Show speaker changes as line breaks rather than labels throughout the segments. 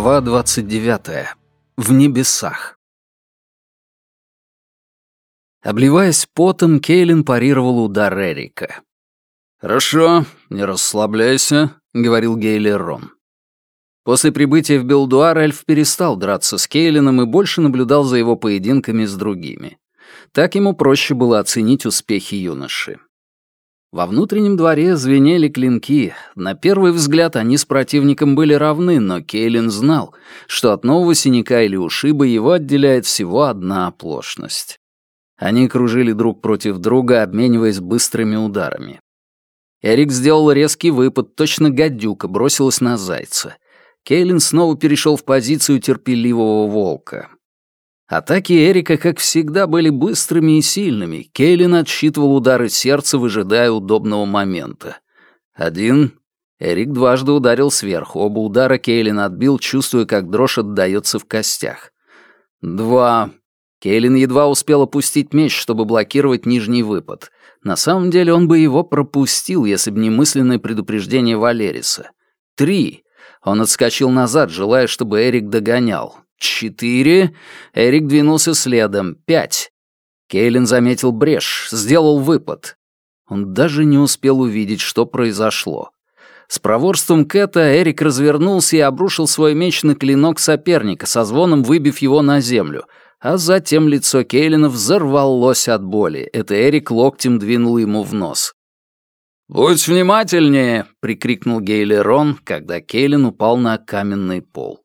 Глава 29. В небесах. Обливаясь потом, Кейлин парировал удар Эрика. «Хорошо, не расслабляйся», — говорил Гейлер Рон. После прибытия в Белдуар эльф перестал драться с Кейлином и больше наблюдал за его поединками с другими. Так ему проще было оценить успехи юноши. Во внутреннем дворе звенели клинки. На первый взгляд они с противником были равны, но Кейлин знал, что от нового синяка или ушиба его отделяет всего одна оплошность. Они кружили друг против друга, обмениваясь быстрыми ударами. Эрик сделал резкий выпад, точно гадюка бросилась на зайца. Кейлин снова перешел в позицию терпеливого волка. Атаки Эрика, как всегда, были быстрыми и сильными. Кейлин отсчитывал удары сердца, выжидая удобного момента. Один. Эрик дважды ударил сверху. Оба удара Кейлин отбил, чувствуя, как дрожь отдаётся в костях. Два. Кейлин едва успел опустить меч, чтобы блокировать нижний выпад. На самом деле он бы его пропустил, если бы не мысленное предупреждение Валериса. Три. Он отскочил назад, желая, чтобы Эрик догонял. Четыре. Эрик двинулся следом. Пять. Кейлин заметил брешь, сделал выпад. Он даже не успел увидеть, что произошло. С проворством Кэта Эрик развернулся и обрушил свой меч на клинок соперника, со звоном выбив его на землю, а затем лицо Кейлина взорвалось от боли. Это Эрик локтем двинул ему в нос. «Будь внимательнее!» — прикрикнул Гейлерон, когда Кейлин упал на каменный пол.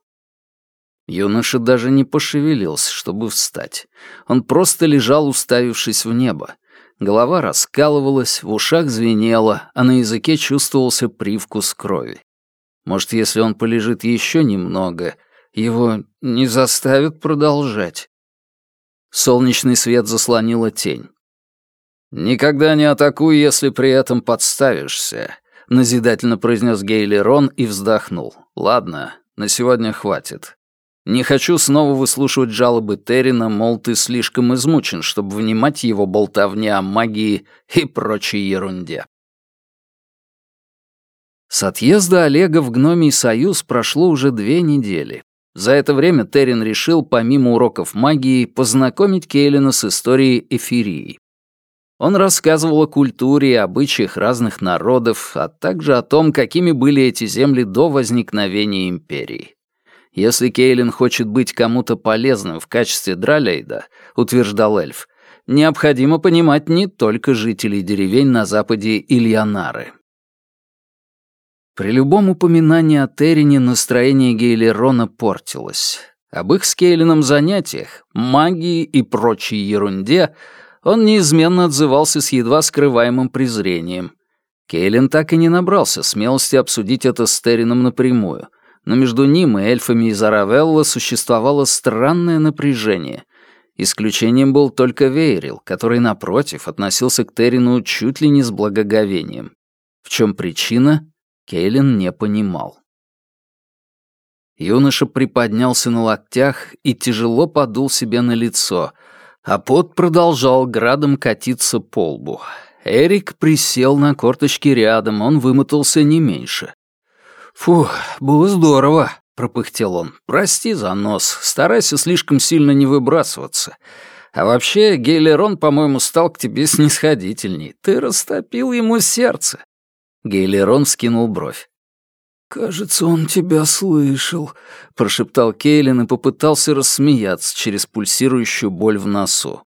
Юноша даже не пошевелился, чтобы встать. Он просто лежал, уставившись в небо. Голова раскалывалась, в ушах звенело, а на языке чувствовался привкус крови. Может, если он полежит еще немного, его не заставят продолжать. Солнечный свет заслонила тень. «Никогда не атакуй, если при этом подставишься», — назидательно произнес Гейли Рон и вздохнул. «Ладно, на сегодня хватит. Не хочу снова выслушивать жалобы Террина, мол, ты слишком измучен, чтобы внимать его болтовне о магии и прочей ерунде. С отъезда Олега в Гномий Союз прошло уже две недели. За это время Террин решил, помимо уроков магии, познакомить Кейлина с историей эфирии. Он рассказывал о культуре и обычаях разных народов, а также о том, какими были эти земли до возникновения империи. Если Кейлин хочет быть кому-то полезным в качестве Дралейда, утверждал эльф, необходимо понимать не только жителей деревень на западе Ильянары. При любом упоминании о Террине настроение Гейлерона портилось. Об их с Кейлином занятиях, магии и прочей ерунде он неизменно отзывался с едва скрываемым презрением. Кейлин так и не набрался смелости обсудить это с Террином напрямую, но между ним и эльфами из Аравелла существовало странное напряжение. Исключением был только Вейрил, который, напротив, относился к Террину чуть ли не с благоговением. В чем причина, Кейлин не понимал. Юноша приподнялся на локтях и тяжело подул себе на лицо, а пот продолжал градом катиться по лбу. Эрик присел на корточки рядом, он вымотался не меньше. «Фу, было здорово», — пропыхтел он. «Прости за нос, старайся слишком сильно не выбрасываться. А вообще, Гейлерон, по-моему, стал к тебе снисходительней. Ты растопил ему сердце». Гейлерон вскинул бровь. «Кажется, он тебя слышал», — прошептал Кейлин и попытался рассмеяться через пульсирующую боль в носу.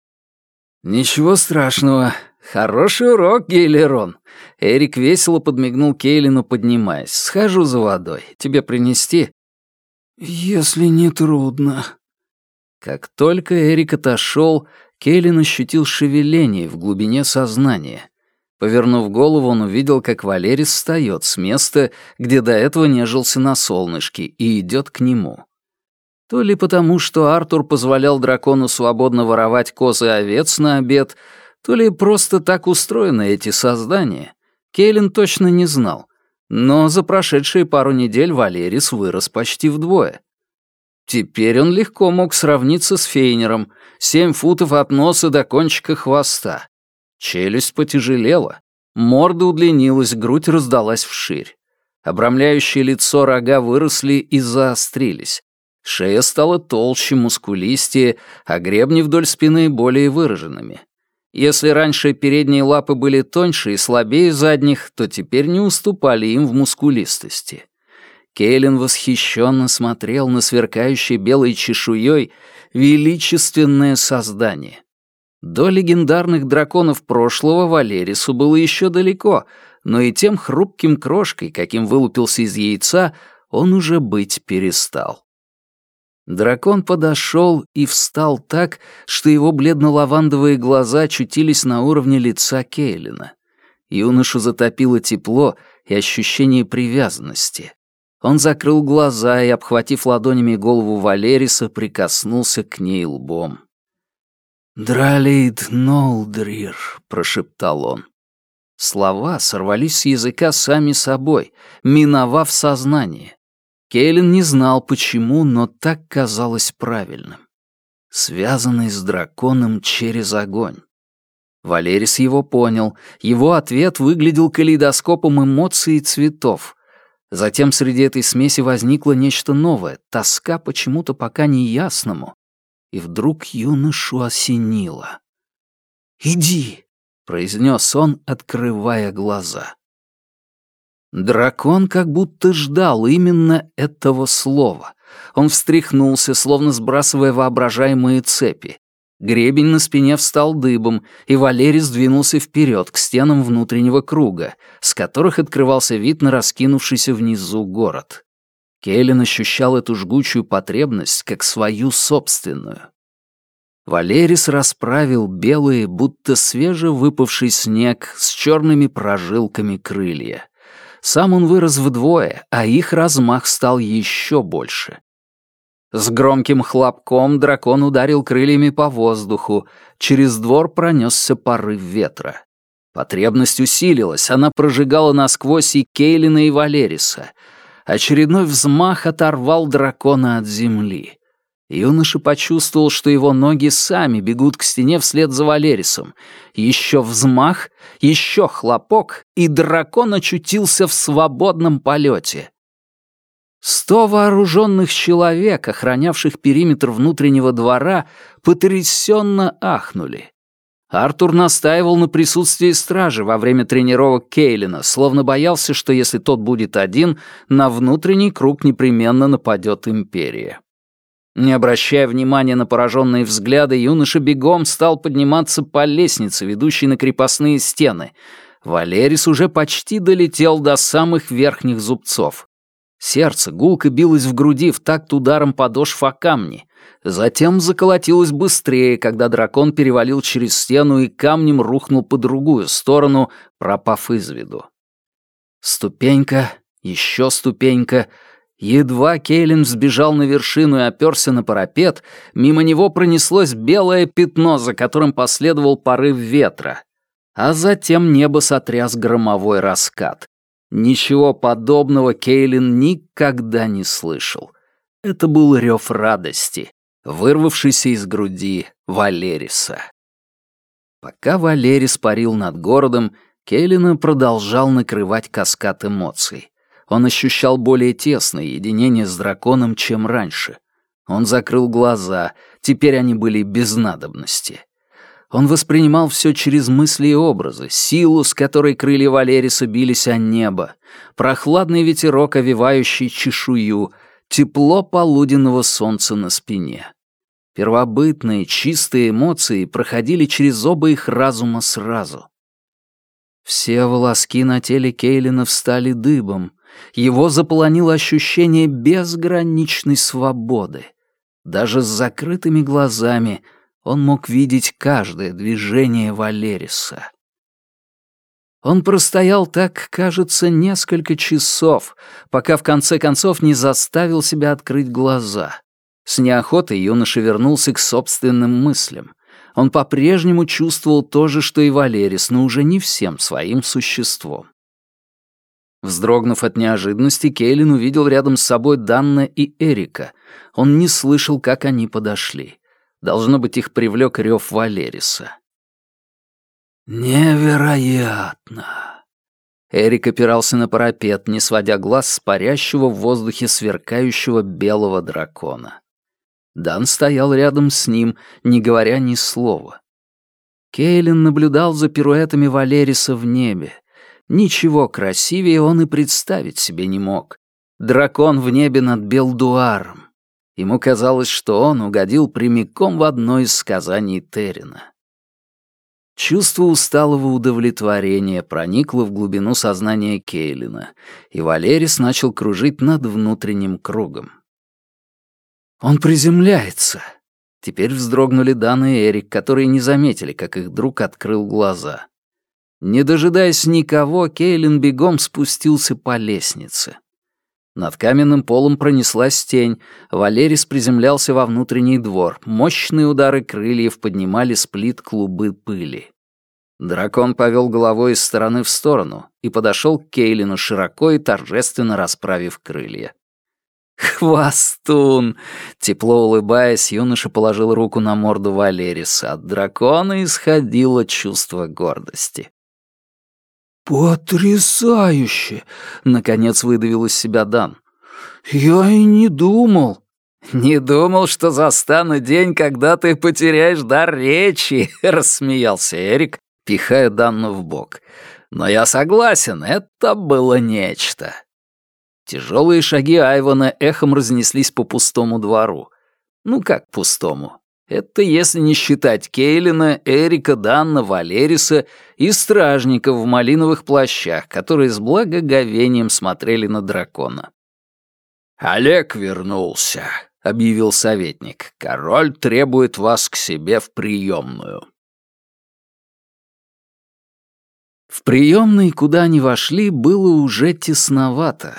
«Ничего страшного. Хороший урок, Гейлерон. Эрик весело подмигнул Кейлину, поднимаясь. «Схожу за водой. Тебе принести?» «Если не трудно». Как только Эрик отошел, Кейлин ощутил шевеление в глубине сознания. Повернув голову, он увидел, как Валерис встает с места, где до этого нежился на солнышке, и идет к нему. То ли потому, что Артур позволял дракону свободно воровать козы и овец на обед, то ли просто так устроены эти создания, Кейлин точно не знал, но за прошедшие пару недель Валерис вырос почти вдвое. Теперь он легко мог сравниться с Фейнером, семь футов от носа до кончика хвоста. Челюсть потяжелела, морда удлинилась, грудь раздалась вширь. Обрамляющее лицо рога выросли и заострились. Шея стала толще, мускулистее, а гребни вдоль спины более выраженными. Если раньше передние лапы были тоньше и слабее задних, то теперь не уступали им в мускулистости. Кейлин восхищенно смотрел на сверкающее белой чешуей величественное создание. До легендарных драконов прошлого Валерису было еще далеко, но и тем хрупким крошкой, каким вылупился из яйца, он уже быть перестал. Дракон подошел и встал так, что его бледно-лавандовые глаза очутились на уровне лица Кейлина. Юношу затопило тепло и ощущение привязанности. Он закрыл глаза и, обхватив ладонями голову Валериса, прикоснулся к ней лбом. «Дралид Нолдрир», — прошептал он. Слова сорвались с языка сами собой, миновав сознание. Кейлин не знал, почему, но так казалось правильным. Связанный с драконом через огонь. Валерис его понял. Его ответ выглядел калейдоскопом эмоций и цветов. Затем среди этой смеси возникло нечто новое, тоска почему-то пока неясному. И вдруг юношу осенило. «Иди!» — произнес он, открывая глаза. Дракон как будто ждал именно этого слова. Он встряхнулся, словно сбрасывая воображаемые цепи. Гребень на спине встал дыбом, и Валерий сдвинулся вперед к стенам внутреннего круга, с которых открывался вид на раскинувшийся внизу город. Кейлин ощущал эту жгучую потребность как свою собственную. Валерис расправил белые, будто свежевыпавший снег с черными прожилками крылья. Сам он вырос вдвое, а их размах стал еще больше. С громким хлопком дракон ударил крыльями по воздуху, через двор пронесся порыв ветра. Потребность усилилась, она прожигала насквозь и Кейлина, и Валериса. Очередной взмах оторвал дракона от земли. Юноша почувствовал, что его ноги сами бегут к стене вслед за Валерисом. Еще взмах, еще хлопок, и дракон очутился в свободном полете. Сто вооруженных человек, охранявших периметр внутреннего двора, потрясенно ахнули. Артур настаивал на присутствии стражи во время тренировок Кейлина, словно боялся, что если тот будет один, на внутренний круг непременно нападет Империя. Не обращая внимания на пораженные взгляды, юноша бегом стал подниматься по лестнице, ведущей на крепостные стены. Валерис уже почти долетел до самых верхних зубцов. Сердце гулко билось в груди в такт ударом подошв о камни. Затем заколотилось быстрее, когда дракон перевалил через стену и камнем рухнул по другую сторону, пропав из виду. Ступенька, еще ступенька — Едва Кейлин сбежал на вершину и оперся на парапет, мимо него пронеслось белое пятно, за которым последовал порыв ветра. А затем небо сотряс громовой раскат. Ничего подобного Кейлин никогда не слышал. Это был рев радости, вырвавшийся из груди Валериса. Пока Валерис парил над городом, Кейлина продолжал накрывать каскад эмоций. Он ощущал более тесное единение с драконом, чем раньше. Он закрыл глаза, теперь они были без надобности. Он воспринимал все через мысли и образы, силу, с которой крылья Валериса бились о небо, прохладный ветерок, овивающий чешую, тепло полуденного солнца на спине. Первобытные, чистые эмоции проходили через оба их разума сразу. Все волоски на теле Кейлина встали дыбом, его заполонило ощущение безграничной свободы. Даже с закрытыми глазами он мог видеть каждое движение Валериса. Он простоял так, кажется, несколько часов, пока в конце концов не заставил себя открыть глаза. С неохотой юноша вернулся к собственным мыслям. Он по-прежнему чувствовал то же, что и Валерис, но уже не всем своим существом. Вздрогнув от неожиданности, Кейлин увидел рядом с собой Данна и Эрика. Он не слышал, как они подошли. Должно быть, их привлек рев Валериса. «Невероятно! Эрик опирался на парапет, не сводя глаз с парящего в воздухе сверкающего белого дракона. Дан стоял рядом с ним, не говоря ни слова. Кейлин наблюдал за пируэтами Валериса в небе. Ничего красивее он и представить себе не мог. Дракон в небе над Белдуаром. Ему казалось, что он угодил прямиком в одно из сказаний Террина. Чувство усталого удовлетворения проникло в глубину сознания Кейлина, и Валерис начал кружить над внутренним кругом. «Он приземляется!» Теперь вздрогнули Дан и Эрик, которые не заметили, как их друг открыл глаза. Не дожидаясь никого, Кейлин бегом спустился по лестнице. Над каменным полом пронеслась тень, Валерис приземлялся во внутренний двор, мощные удары крыльев поднимали с плит клубы пыли. Дракон повел головой из стороны в сторону и подошел к Кейлину широко и торжественно расправив крылья. «Хвостун!» Тепло улыбаясь, юноша положил руку на морду Валериса. От дракона исходило чувство гордости.
«Потрясающе!» — наконец выдавил из себя Дан. «Я и не думал».
«Не думал, что застану день, когда ты потеряешь дар речи», — рассмеялся Эрик, пихая Данну в бок. «Но я согласен, это было нечто». Тяжелые шаги Айвана эхом разнеслись по пустому двору. Ну как пустому? Это если не считать Кейлина, Эрика, Данна, Валериса и стражников в малиновых плащах, которые с благоговением смотрели на дракона. «Олег вернулся», — объявил советник. «Король требует вас к себе в приемную». В приемной, куда они вошли, было уже тесновато.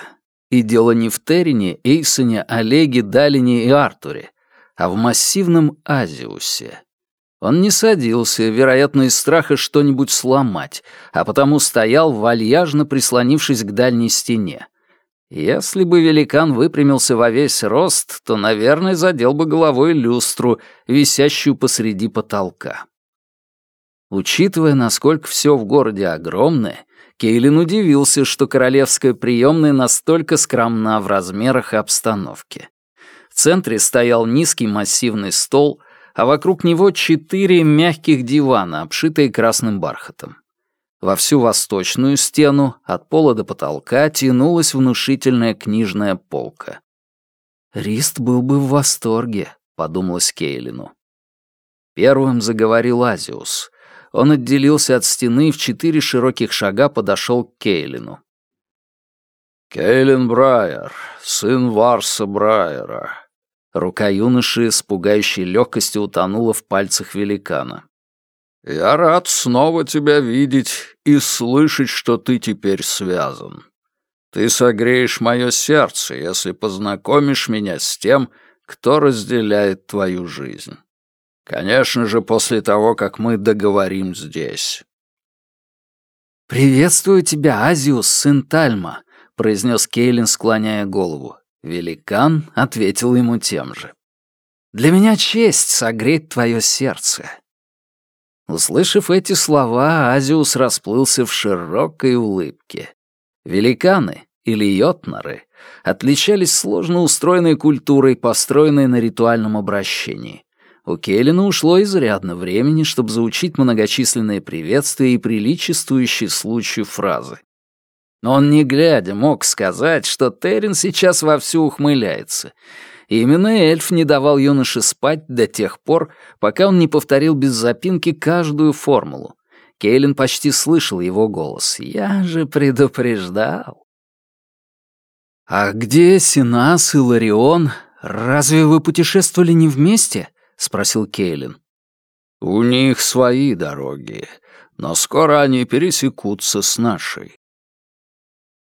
И дело не в Терине, Эйсоне, Олеге, Далине и Артуре а в массивном Азиусе. Он не садился, вероятно, из страха что-нибудь сломать, а потому стоял, вальяжно прислонившись к дальней стене. Если бы великан выпрямился во весь рост, то, наверное, задел бы головой люстру, висящую посреди потолка. Учитывая, насколько все в городе огромное, Кейлин удивился, что королевская приемная настолько скромна в размерах и обстановке центре стоял низкий массивный стол, а вокруг него четыре мягких дивана, обшитые красным бархатом. Во всю восточную стену, от пола до потолка, тянулась внушительная книжная полка. «Рист был бы в восторге», — подумалось Кейлину. Первым заговорил Азиус. Он отделился от стены и в четыре широких шага подошел к Кейлину.
«Кейлин Брайер, сын Варса Брайера,
Рука юноши с пугающей легкостью утонула в пальцах великана.
«Я рад снова тебя видеть и слышать, что ты теперь связан. Ты согреешь мое сердце, если познакомишь меня с тем, кто разделяет твою жизнь. Конечно же, после того, как мы договорим здесь».
«Приветствую тебя, Азиус, сын Тальма», — произнес Кейлин, склоняя голову. Великан ответил ему тем же. «Для меня честь согреть твое сердце». Услышав эти слова, Азиус расплылся в широкой улыбке. Великаны, или йотнары, отличались сложно устроенной культурой, построенной на ритуальном обращении. У Келлина ушло изрядно времени, чтобы заучить многочисленные приветствия и приличествующие случаю фразы. Но он, не глядя, мог сказать, что Террин сейчас вовсю ухмыляется. И именно эльф не давал юноше спать до тех пор, пока он не повторил без запинки каждую формулу. Кейлин почти слышал его голос. «Я же предупреждал». «А где Синас и Ларион? Разве вы путешествовали не вместе?» — спросил Кейлин.
«У них свои дороги, но скоро они пересекутся с нашей.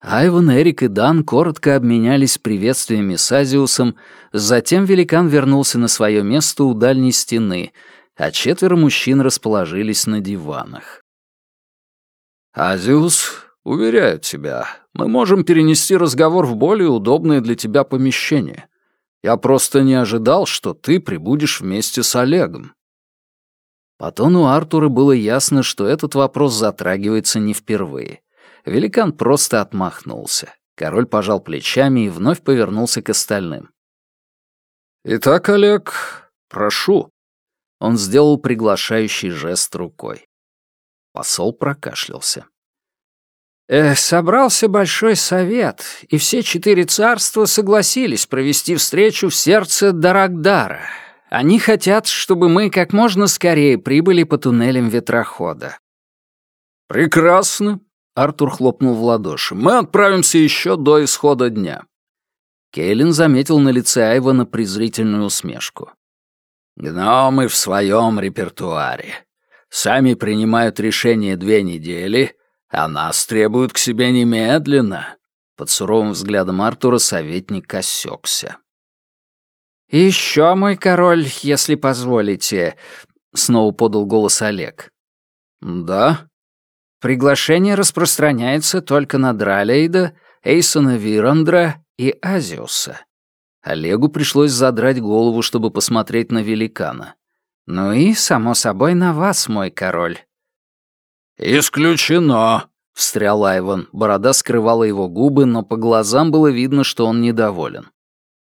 Айван, Эрик и Дан коротко обменялись приветствиями с Азиусом, затем великан вернулся на свое место у дальней стены, а четверо мужчин расположились на диванах.
«Азиус, уверяю тебя, мы можем перенести разговор в более удобное для тебя помещение. Я просто не ожидал, что ты прибудешь вместе с Олегом».
По тону Артура было ясно, что этот вопрос затрагивается не впервые — Великан просто отмахнулся. Король пожал плечами и вновь повернулся к остальным.
«Итак, Олег, прошу».
Он сделал приглашающий жест рукой. Посол прокашлялся.
Э, собрался большой совет, и все четыре царства согласились провести встречу в сердце Дарагдара. Они хотят, чтобы мы как можно скорее прибыли по туннелям ветрохода.
«Прекрасно!» — Артур хлопнул в ладоши. «Мы отправимся еще до исхода дня».
Кейлин заметил на лице Айвана презрительную усмешку.
«Гномы в своем репертуаре. Сами принимают решение две недели, а нас требуют к себе немедленно».
Под суровым взглядом Артура советник осекся.
«Еще, мой король, если позволите», — снова подал голос Олег.
«Да?»
«Приглашение распространяется только на Дралейда, Эйсона Вирандра и Азиуса».
Олегу пришлось задрать голову, чтобы посмотреть на великана.
«Ну и, само собой, на вас, мой король».
«Исключено», — встрял Айван.
Борода скрывала его губы, но по глазам было видно, что он недоволен.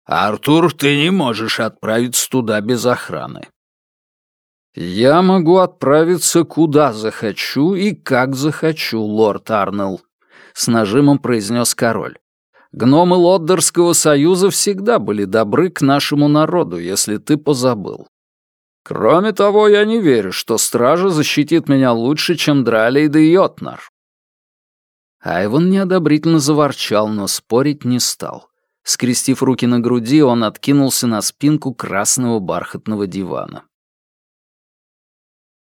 «Артур, ты не можешь отправиться туда без охраны».
«Я могу отправиться куда захочу и как захочу, лорд Арнелл», — с нажимом произнес король. «Гномы Лоддерского союза всегда были добры к нашему народу, если ты позабыл. Кроме того, я не верю, что стража защитит меня лучше, чем Дралейд и Йотнар». Айван неодобрительно заворчал, но спорить не стал. Скрестив руки на груди, он откинулся на спинку красного бархатного дивана.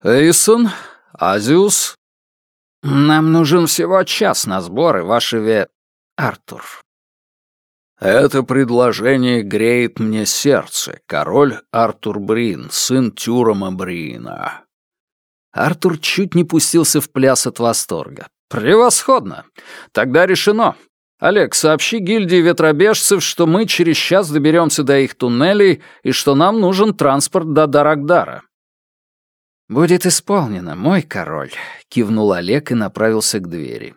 «Эйсон, Азиус,
нам нужен всего час на сборы, ваше ве... Артур».
«Это предложение греет мне сердце, король Артур Брин, сын Тюрама Брина».
Артур чуть не пустился в пляс от восторга.
«Превосходно! Тогда решено. Олег, сообщи гильдии ветробежцев, что мы через час доберемся до их туннелей и что нам нужен транспорт до Дарагдара».
«Будет исполнено, мой король», — кивнул Олег и направился к двери.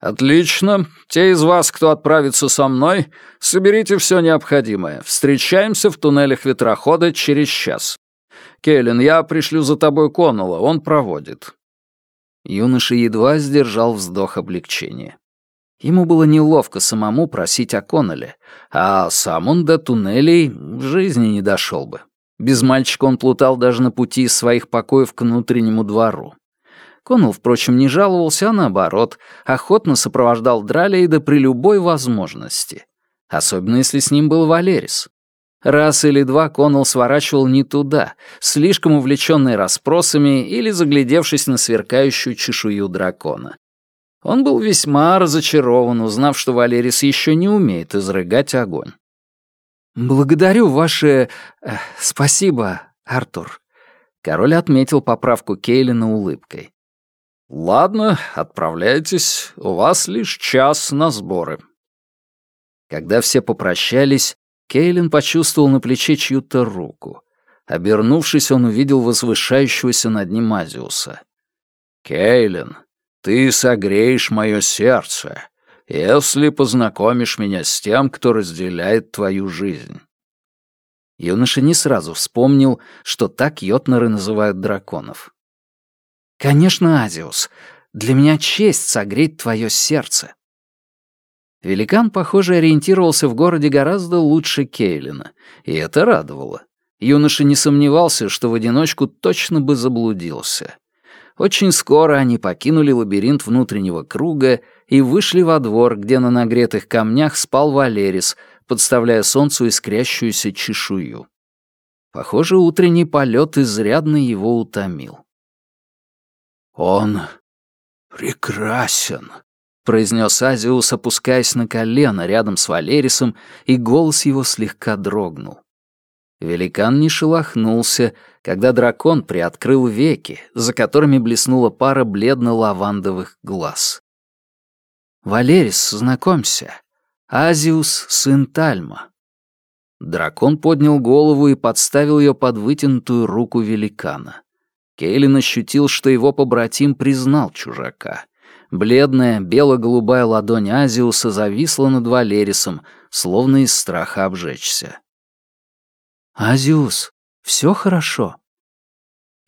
«Отлично. Те из вас, кто отправится со мной, соберите все необходимое. Встречаемся в туннелях ветрохода через час. Кейлин, я пришлю за тобой Коннелла, он проводит».
Юноша едва сдержал вздох облегчения. Ему было неловко самому просить о Коннелле, а сам он до туннелей в жизни не дошел бы. Без мальчика он плутал даже на пути из своих покоев к внутреннему двору. Коннелл, впрочем, не жаловался, а наоборот, охотно сопровождал Дралейда при любой возможности. Особенно если с ним был Валерис. Раз или два Коннелл сворачивал не туда, слишком увлеченный расспросами или заглядевшись на сверкающую чешую дракона. Он был весьма разочарован, узнав, что Валерис еще не умеет изрыгать огонь.
«Благодарю ваше... Э, спасибо, Артур».
Король отметил поправку Кейлина улыбкой.
«Ладно, отправляйтесь. У вас лишь час на сборы».
Когда все попрощались, Кейлин почувствовал на плече чью-то руку. Обернувшись, он увидел возвышающегося над ним Азиуса.
«Кейлин, ты согреешь мое сердце, если познакомишь меня с тем, кто разделяет твою жизнь».
Юноша не сразу вспомнил, что так йотнеры называют драконов.
«Конечно, Азиус, для меня честь согреть твое сердце».
Великан, похоже, ориентировался в городе гораздо лучше Кейлина, и это радовало. Юноша не сомневался, что в одиночку точно бы заблудился. Очень скоро они покинули лабиринт внутреннего круга и вышли во двор, где на нагретых камнях спал Валерис, подставляя солнцу искрящуюся чешую. Похоже, утренний полет изрядно его утомил.
«Он прекрасен», —
произнес Азиус, опускаясь на колено рядом с Валерисом, и голос его слегка дрогнул. Великан не шелохнулся, когда дракон приоткрыл веки, за которыми блеснула пара бледно-лавандовых глаз. «Валерис, знакомься. Азиус, сын Тальма». Дракон поднял голову и подставил ее под вытянутую руку великана. Кейлин ощутил, что его побратим признал чужака. Бледная, бело-голубая ладонь Азиуса зависла над Валерисом, словно из страха обжечься. «Азиус, все хорошо?»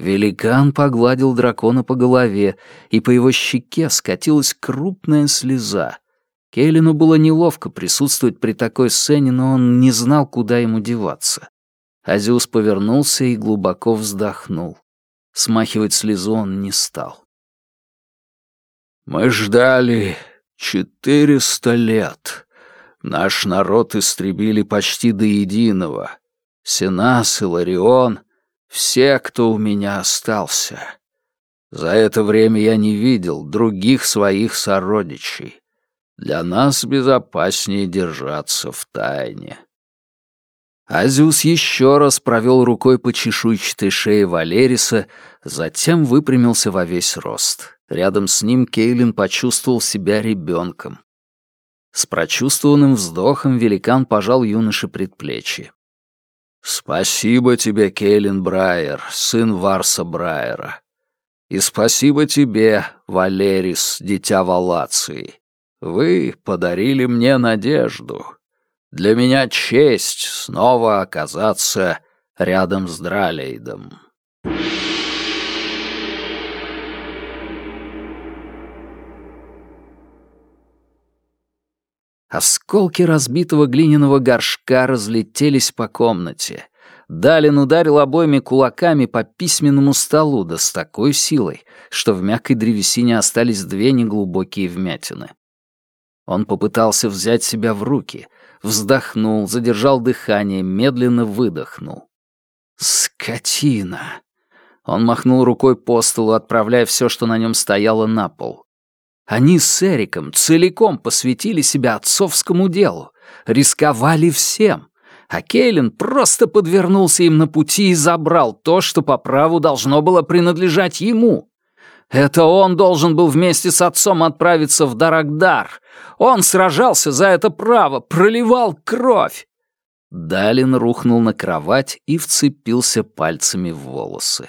Великан погладил дракона по голове, и по его щеке скатилась крупная слеза. Кейлину было неловко присутствовать при такой сцене, но он не знал, куда ему деваться. Азиус повернулся и глубоко вздохнул. Смахивать слезу он не стал.
Мы ждали четыреста лет. Наш народ истребили почти до единого. Сенас и Ларион — все, кто у меня остался. За это время я не видел других своих сородичей. Для нас безопаснее держаться в тайне.
Азиус еще раз провел рукой по чешуйчатой шее Валериса, затем выпрямился во весь рост. Рядом с ним Кейлин почувствовал себя ребенком. С прочувствованным вздохом великан пожал юноше предплечье.
«Спасибо тебе, Кейлин Брайер, сын Варса Брайера. И спасибо тебе, Валерис, дитя Валации. Вы подарили мне надежду. Для меня честь снова оказаться рядом с Дралейдом».
Осколки разбитого глиняного горшка разлетелись по комнате. Далин ударил обоими кулаками по письменному столу, да с такой силой, что в мягкой древесине остались две неглубокие вмятины. Он попытался взять себя в руки, вздохнул, задержал дыхание, медленно выдохнул. «Скотина!» Он махнул рукой по столу, отправляя все, что на нем стояло, на пол. Они с Эриком целиком посвятили себя отцовскому делу, рисковали всем, а Кейлин просто подвернулся им на пути и забрал то, что по праву должно было принадлежать ему. Это он должен был вместе с отцом отправиться в Дарагдар. Он сражался за это право, проливал кровь. Далин рухнул на кровать и вцепился пальцами в волосы.